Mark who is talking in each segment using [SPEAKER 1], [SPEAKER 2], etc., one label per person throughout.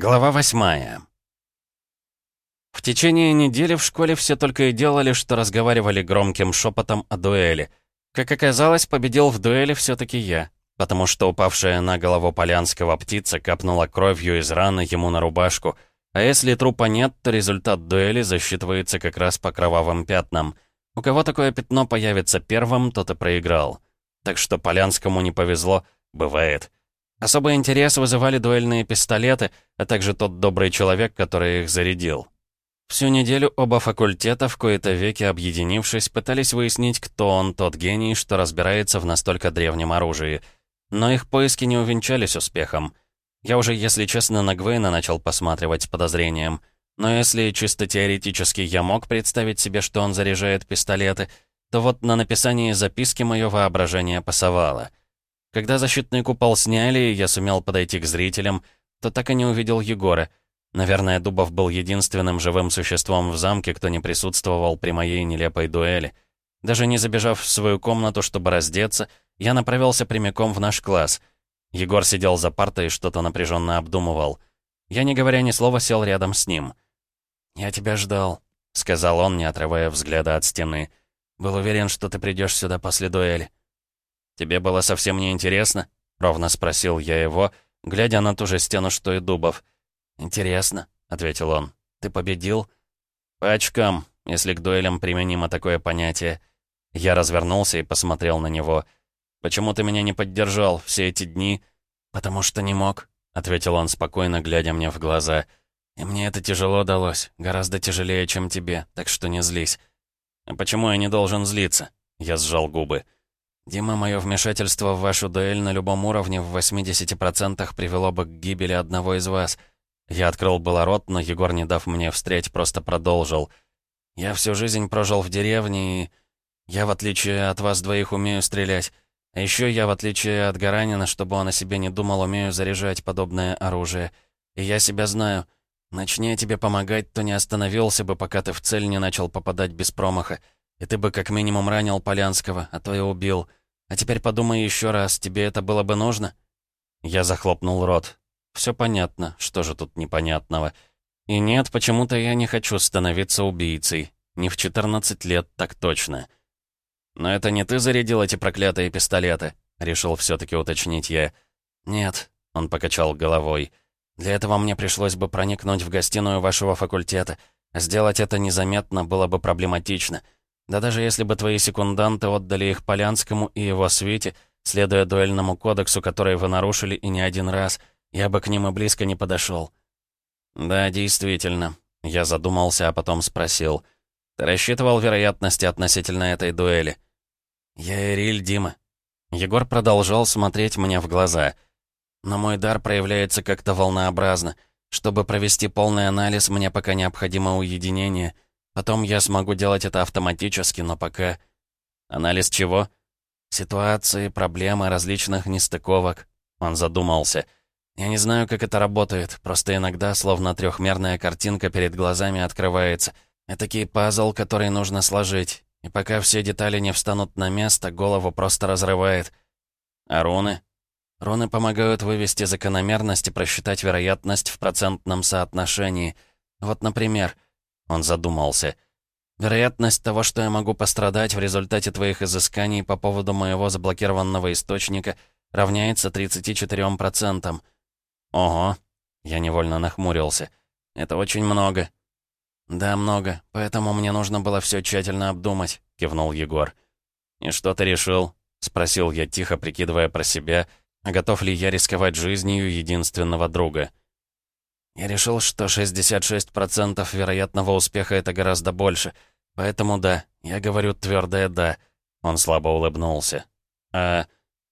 [SPEAKER 1] Глава восьмая. В течение недели в школе все только и делали, что разговаривали громким шепотом о дуэли. Как оказалось, победил в дуэли все-таки я, потому что упавшая на голову Полянского птица капнула кровью из раны ему на рубашку, а если трупа нет, то результат дуэли засчитывается как раз по кровавым пятнам. У кого такое пятно появится первым, тот и проиграл. Так что Полянскому не повезло, бывает. Особый интерес вызывали дуэльные пистолеты, а также тот добрый человек, который их зарядил. Всю неделю оба факультета, в кои-то веки объединившись, пытались выяснить, кто он, тот гений, что разбирается в настолько древнем оружии. Но их поиски не увенчались успехом. Я уже, если честно, на Гвейна начал посматривать с подозрением. Но если чисто теоретически я мог представить себе, что он заряжает пистолеты, то вот на написании записки мое воображение пасовало — когда защитный купол сняли, я сумел подойти к зрителям, то так и не увидел Егора. Наверное, Дубов был единственным живым существом в замке, кто не присутствовал при моей нелепой дуэли. Даже не забежав в свою комнату, чтобы раздеться, я направился прямиком в наш класс. Егор сидел за партой и что-то напряженно обдумывал. Я, не говоря ни слова, сел рядом с ним. «Я тебя ждал», — сказал он, не отрывая взгляда от стены. «Был уверен, что ты придешь сюда после дуэли». «Тебе было совсем не интересно?» — ровно спросил я его, глядя на ту же стену, что и Дубов. «Интересно», — ответил он. «Ты победил?» «По очкам, если к дуэлям применимо такое понятие». Я развернулся и посмотрел на него. «Почему ты меня не поддержал все эти дни?» «Потому что не мог», — ответил он спокойно, глядя мне в глаза. «И мне это тяжело далось, гораздо тяжелее, чем тебе, так что не злись». «А почему я не должен злиться?» Я сжал губы. «Дима, мое вмешательство в вашу дуэль на любом уровне в 80% привело бы к гибели одного из вас». Я открыл было рот, но Егор, не дав мне встреть, просто продолжил. «Я всю жизнь прожил в деревне, и я, в отличие от вас двоих, умею стрелять. А еще я, в отличие от Гаранина, чтобы он о себе не думал, умею заряжать подобное оружие. И я себя знаю. Начни тебе помогать, то не остановился бы, пока ты в цель не начал попадать без промаха. И ты бы как минимум ранил Полянского, а то и убил». А теперь подумай еще раз, тебе это было бы нужно?» Я захлопнул рот. Все понятно, что же тут непонятного. И нет, почему-то я не хочу становиться убийцей. Не в 14 лет, так точно. «Но это не ты зарядил эти проклятые пистолеты?» Решил все-таки уточнить я. «Нет», — он покачал головой. «Для этого мне пришлось бы проникнуть в гостиную вашего факультета. Сделать это незаметно было бы проблематично». Да даже если бы твои секунданты отдали их Полянскому и его свете, следуя дуэльному кодексу, который вы нарушили и не один раз, я бы к ним и близко не подошел. Да, действительно. Я задумался, а потом спросил. Ты рассчитывал вероятности относительно этой дуэли? Я Ириль, Дима. Егор продолжал смотреть мне в глаза. Но мой дар проявляется как-то волнообразно. Чтобы провести полный анализ, мне пока необходимо уединение — Потом я смогу делать это автоматически, но пока... Анализ чего? Ситуации, проблемы, различных нестыковок. Он задумался. Я не знаю, как это работает, просто иногда словно трехмерная картинка перед глазами открывается. Этакий пазл, который нужно сложить. И пока все детали не встанут на место, голову просто разрывает. А руны? Руны помогают вывести закономерность и просчитать вероятность в процентном соотношении. Вот, например... Он задумался. «Вероятность того, что я могу пострадать в результате твоих изысканий по поводу моего заблокированного источника, равняется 34%. Ого!» Я невольно нахмурился. «Это очень много». «Да, много, поэтому мне нужно было все тщательно обдумать», — кивнул Егор. «И что ты решил?» — спросил я тихо, прикидывая про себя, готов ли я рисковать жизнью единственного друга. Я решил, что 66% вероятного успеха — это гораздо больше. Поэтому да, я говорю твердое «да». Он слабо улыбнулся. А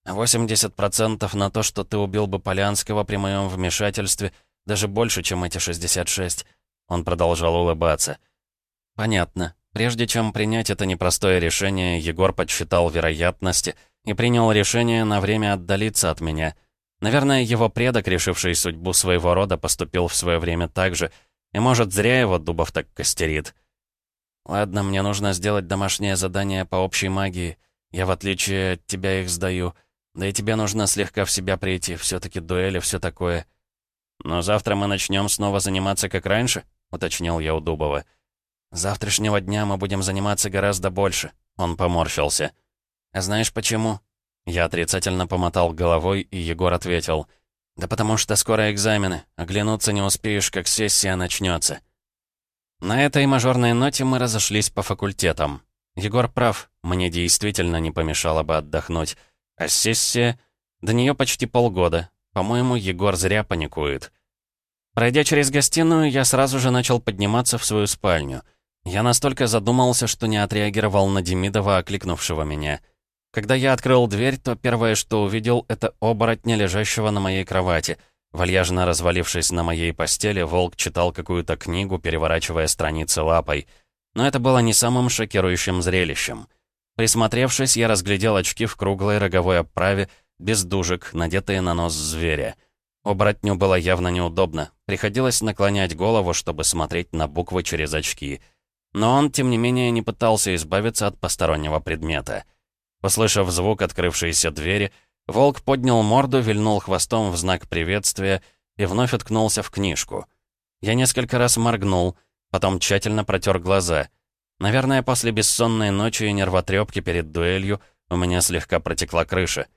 [SPEAKER 1] 80% на то, что ты убил бы Полянского при моем вмешательстве, даже больше, чем эти 66. Он продолжал улыбаться. Понятно. Прежде чем принять это непростое решение, Егор подсчитал вероятности и принял решение на время отдалиться от меня — Наверное, его предок, решивший судьбу своего рода, поступил в свое время так же. И, может, зря его Дубов так костерит. «Ладно, мне нужно сделать домашнее задание по общей магии. Я, в отличие от тебя, их сдаю. Да и тебе нужно слегка в себя прийти. все таки дуэли, все такое». «Но завтра мы начнем снова заниматься как раньше?» — уточнил я у Дубова. завтрашнего дня мы будем заниматься гораздо больше», — он поморщился. «А знаешь почему?» Я отрицательно помотал головой, и Егор ответил. «Да потому что скоро экзамены. Оглянуться не успеешь, как сессия начнется. На этой мажорной ноте мы разошлись по факультетам. Егор прав, мне действительно не помешало бы отдохнуть. А сессия... До нее почти полгода. По-моему, Егор зря паникует. Пройдя через гостиную, я сразу же начал подниматься в свою спальню. Я настолько задумался, что не отреагировал на Демидова, окликнувшего меня. Когда я открыл дверь, то первое, что увидел, это оборотня, лежащего на моей кровати — Вальяжно развалившись на моей постели, волк читал какую-то книгу, переворачивая страницы лапой. Но это было не самым шокирующим зрелищем. Присмотревшись, я разглядел очки в круглой роговой оправе, без дужек, надетые на нос зверя. Оборотню было явно неудобно. Приходилось наклонять голову, чтобы смотреть на буквы через очки. Но он, тем не менее, не пытался избавиться от постороннего предмета. Услышав звук открывшейся двери, Волк поднял морду, вильнул хвостом в знак приветствия и вновь уткнулся в книжку. Я несколько раз моргнул, потом тщательно протер глаза. Наверное, после бессонной ночи и нервотрепки перед дуэлью у меня слегка протекла крыша.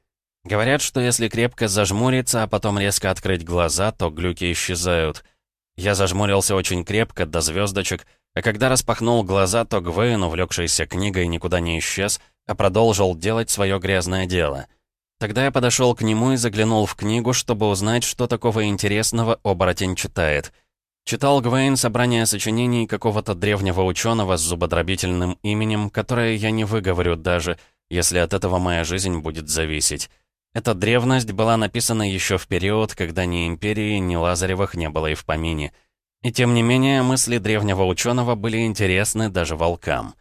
[SPEAKER 1] Говорят, что если крепко зажмуриться, а потом резко открыть глаза, то глюки исчезают. Я зажмурился очень крепко, до звездочек, а когда распахнул глаза, то Гвейн, увлекшийся книгой, никуда не исчез, а продолжил делать свое грязное дело — Тогда я подошел к нему и заглянул в книгу, чтобы узнать, что такого интересного оборотень читает. Читал Гвейн собрание сочинений какого-то древнего ученого с зубодробительным именем, которое я не выговорю даже, если от этого моя жизнь будет зависеть. Эта древность была написана еще в период, когда ни Империи, ни Лазаревых не было и в помине. И тем не менее, мысли древнего ученого были интересны даже волкам.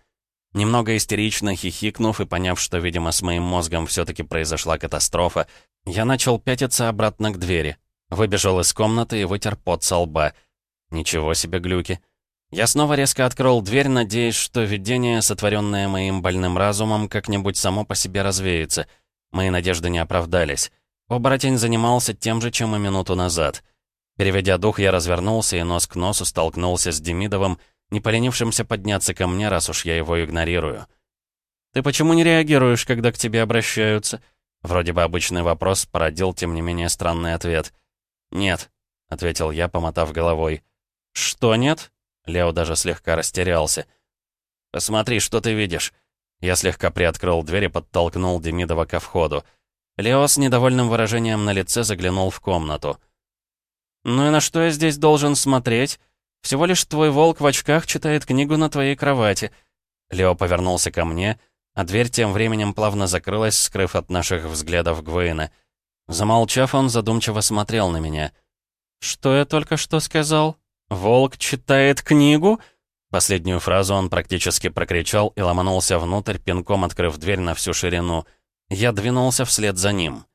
[SPEAKER 1] Немного истерично хихикнув и поняв, что, видимо, с моим мозгом все-таки произошла катастрофа, я начал пятиться обратно к двери. Выбежал из комнаты и вытер пот со лба. Ничего себе глюки. Я снова резко открыл дверь, надеясь, что видение, сотворенное моим больным разумом, как-нибудь само по себе развеется. Мои надежды не оправдались. Оборотень занимался тем же, чем и минуту назад. Переведя дух, я развернулся и нос к носу столкнулся с Демидовым, не поленившимся подняться ко мне, раз уж я его игнорирую. «Ты почему не реагируешь, когда к тебе обращаются?» Вроде бы обычный вопрос породил, тем не менее, странный ответ. «Нет», — ответил я, помотав головой. «Что нет?» Лео даже слегка растерялся. «Посмотри, что ты видишь». Я слегка приоткрыл дверь и подтолкнул Демидова ко входу. Лео с недовольным выражением на лице заглянул в комнату. «Ну и на что я здесь должен смотреть?» Всего лишь твой волк в очках читает книгу на твоей кровати». Лео повернулся ко мне, а дверь тем временем плавно закрылась, скрыв от наших взглядов Гвейна. Замолчав, он задумчиво смотрел на меня. «Что я только что сказал? Волк читает книгу?» Последнюю фразу он практически прокричал и ломанулся внутрь, пинком открыв дверь на всю ширину. Я двинулся вслед за ним.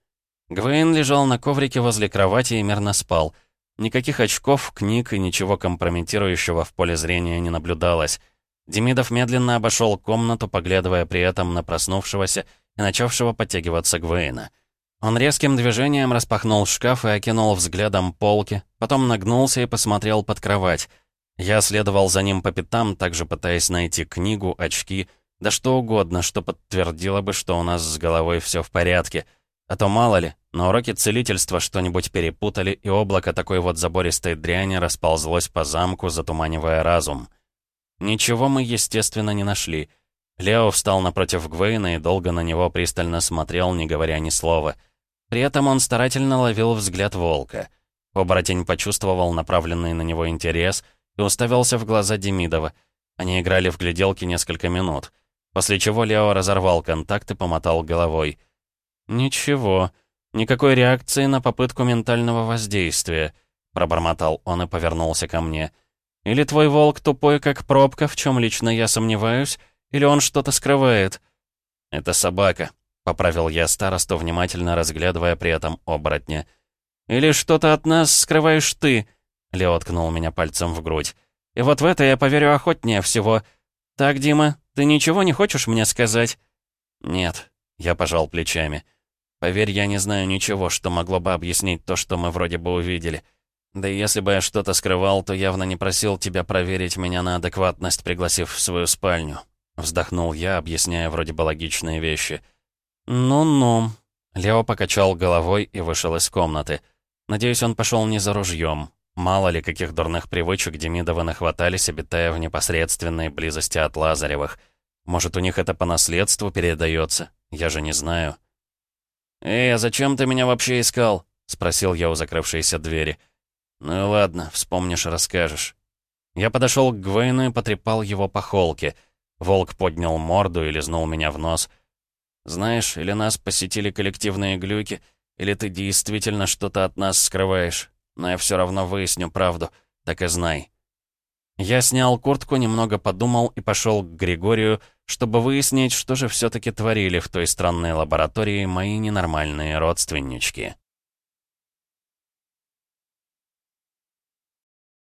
[SPEAKER 1] Гвейн лежал на коврике возле кровати и мирно спал. Никаких очков, книг и ничего компрометирующего в поле зрения не наблюдалось. Демидов медленно обошел комнату, поглядывая при этом на проснувшегося и начавшего подтягиваться Гвейна. Он резким движением распахнул шкаф и окинул взглядом полки, потом нагнулся и посмотрел под кровать. Я следовал за ним по пятам, также пытаясь найти книгу, очки, да что угодно, что подтвердило бы, что у нас с головой все в порядке. А то мало ли, на уроке целительства что-нибудь перепутали, и облако такой вот забористой дряни расползлось по замку, затуманивая разум. Ничего мы, естественно, не нашли. Лео встал напротив Гвейна и долго на него пристально смотрел, не говоря ни слова. При этом он старательно ловил взгляд волка. Оборотень почувствовал направленный на него интерес и уставился в глаза Демидова. Они играли в гляделки несколько минут. После чего Лео разорвал контакт и помотал головой. «Ничего», «Никакой реакции на попытку ментального воздействия», — пробормотал он и повернулся ко мне. «Или твой волк тупой, как пробка, в чем лично я сомневаюсь, или он что-то скрывает?» «Это собака», — поправил я старосту, внимательно разглядывая при этом оборотня. «Или что-то от нас скрываешь ты?» Лео ткнул меня пальцем в грудь. «И вот в это я поверю охотнее всего. Так, Дима, ты ничего не хочешь мне сказать?» «Нет», — я пожал плечами. Поверь, я не знаю ничего, что могло бы объяснить то, что мы вроде бы увидели. Да и если бы я что-то скрывал, то явно не просил тебя проверить меня на адекватность, пригласив в свою спальню. Вздохнул я, объясняя вроде бы логичные вещи. «Ну-ну». Лео покачал головой и вышел из комнаты. Надеюсь, он пошел не за ружьем. Мало ли, каких дурных привычек Демидовы нахватались, обитая в непосредственной близости от Лазаревых. Может, у них это по наследству передается? Я же не знаю. «Эй, а зачем ты меня вообще искал?» — спросил я у закрывшейся двери. «Ну ладно, вспомнишь, расскажешь». Я подошел к Гвейну и потрепал его по холке. Волк поднял морду и лизнул меня в нос. «Знаешь, или нас посетили коллективные глюки, или ты действительно что-то от нас скрываешь. Но я все равно выясню правду, так и знай». Я снял куртку, немного подумал и пошел к Григорию, чтобы выяснить, что же все-таки творили в той странной лаборатории мои ненормальные родственнички.